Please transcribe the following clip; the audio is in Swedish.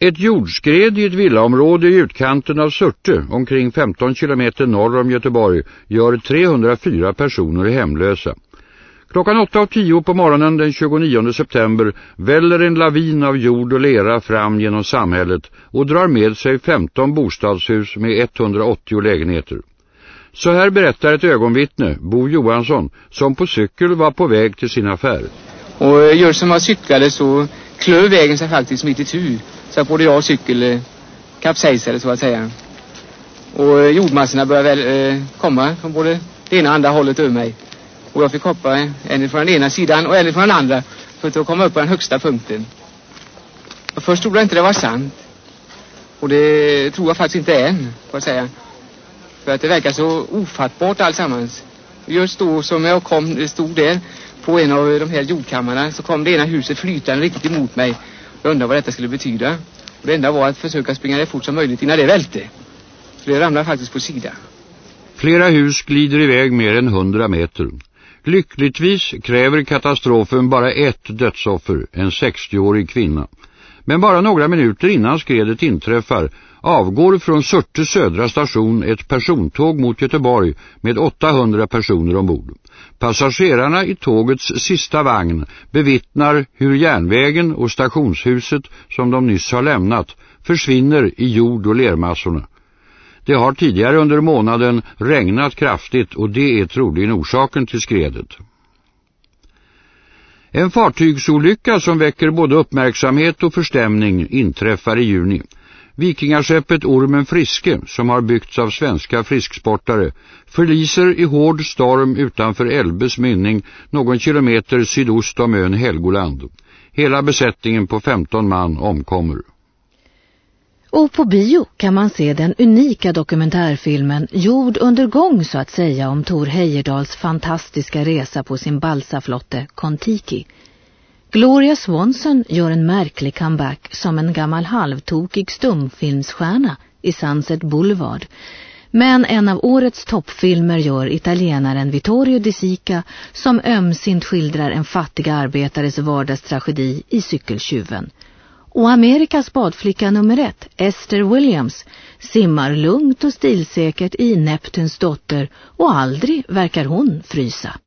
Ett jordskred i ett villaområde i utkanten av Surte, omkring 15 kilometer norr om Göteborg, gör 304 personer hemlösa. Klockan 8.10 på morgonen den 29 september väller en lavin av jord och lera fram genom samhället och drar med sig 15 bostadshus med 180 lägenheter. Så här berättar ett ögonvittne, Bo Johansson, som på cykel var på väg till sin affär. Och eh, just som jag cyklade så klöv vägen sig faktiskt mitt i tur. Så att både jag och cykel eh, kapsejsade så att säga. Och eh, jordmassorna började väl eh, komma från både det ena och andra hållet över mig. Och jag fick hoppa en från den ena sidan och en från den andra för att komma upp på den högsta punkten. Och först trodde jag inte det var sant. Och det tror jag faktiskt inte än, får jag säga. För att det verkar så ofattbart allsammans. Just då som jag kom, stod där på en av de här jordkammarna så kom det ena huset flytande riktigt emot mig. Jag undrade vad detta skulle betyda. Och det enda var att försöka springa det fort som möjligt innan det välte. För det ramlade faktiskt på sidan. Flera hus glider iväg mer än hundra meter. Lyckligtvis kräver katastrofen bara ett dödsoffer, en 60-årig kvinna. Men bara några minuter innan skredet inträffar avgår från Surte södra station ett persontåg mot Göteborg med 800 personer ombord. Passagerarna i tågets sista vagn bevittnar hur järnvägen och stationshuset som de nyss har lämnat försvinner i jord- och lermassorna. Det har tidigare under månaden regnat kraftigt och det är troligen orsaken till skredet. En fartygsolycka som väcker både uppmärksamhet och förstämning inträffar i juni. Vikingaskeppet Ormen Friske, som har byggts av svenska frisksportare, förliser i hård storm utanför Elbes mynning någon kilometer sydost om ön Helgoland. Hela besättningen på 15 man omkommer. Och på bio kan man se den unika dokumentärfilmen Jord under gång så att säga om Tor Heyerdals fantastiska resa på sin balsaflotte Kontiki. Gloria Swanson gör en märklig comeback som en gammal halvtokig stumfilmsstjärna i Sunset Boulevard. Men en av årets toppfilmer gör italienaren Vittorio De Sica som ömsint skildrar en fattig arbetares vardagstragedi i cykeltjuven. Och Amerikas badflicka nummer ett, Esther Williams, simmar lugnt och stilsäkert i Neptuns dotter och aldrig verkar hon frysa.